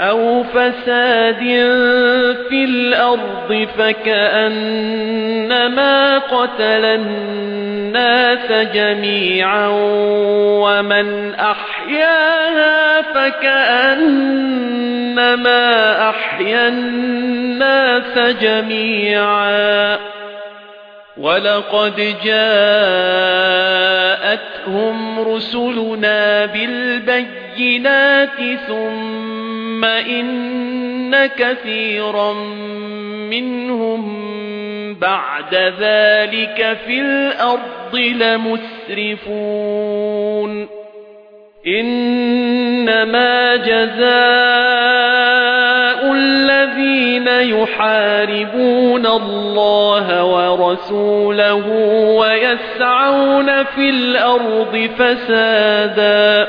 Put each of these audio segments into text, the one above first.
أو فساد في الأرض فكأنما قتل الناس جميعا ومن أحياها فكأنما أحيا الناس جميعا وَلَقَدْ جَاءَتْهُمْ رُسُلُنَا بِالْبَيِّنَاتِ ثُمَّ إِنَّ كَثِيرًا مِنْهُمْ بَعْدَ ذَلِكَ فِي الْأَرْضِ لَمُسْرِفُونَ. إِنَّمَا جَزَاءُ الَّذِينَ يُحَارِبُونَ اللَّهَ وَرَسُولَهُ وَيَسْعَوْنَ فِي الْأَرْضِ فَسَادًا.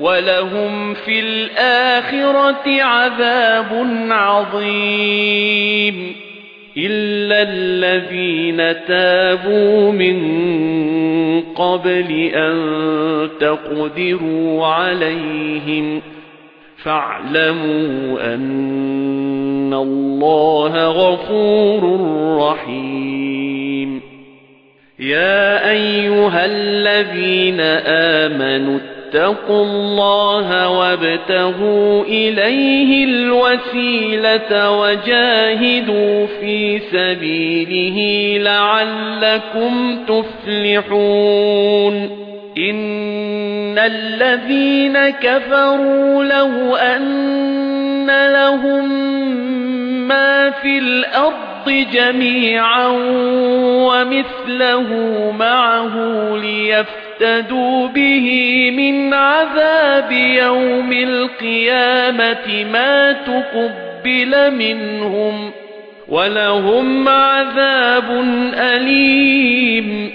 وَلَهُمْ فِي الْآخِرَةِ عَذَابٌ عَظِيمٌ إِلَّا الَّذِينَ تَابُوا مِن قَبْلِ أَن تَقْدِرُوا عَلَيْهِمْ فَاعْلَمُوا أَنَّ اللَّهَ غَفُورٌ رَّحِيمٌ يَا أَيُّهَا الَّذِينَ آمَنُوا اتقوا الله وابتغوا إليه الوسيلة وجاهدوا في سبيله لعلكم تفلحون. إن الذين كفروا له أن لهم ما في الأرض جميعا ومثله معه ليفتدوا به من عذاب يوم القيامة ما تقبل منهم ولهم عذاب أليم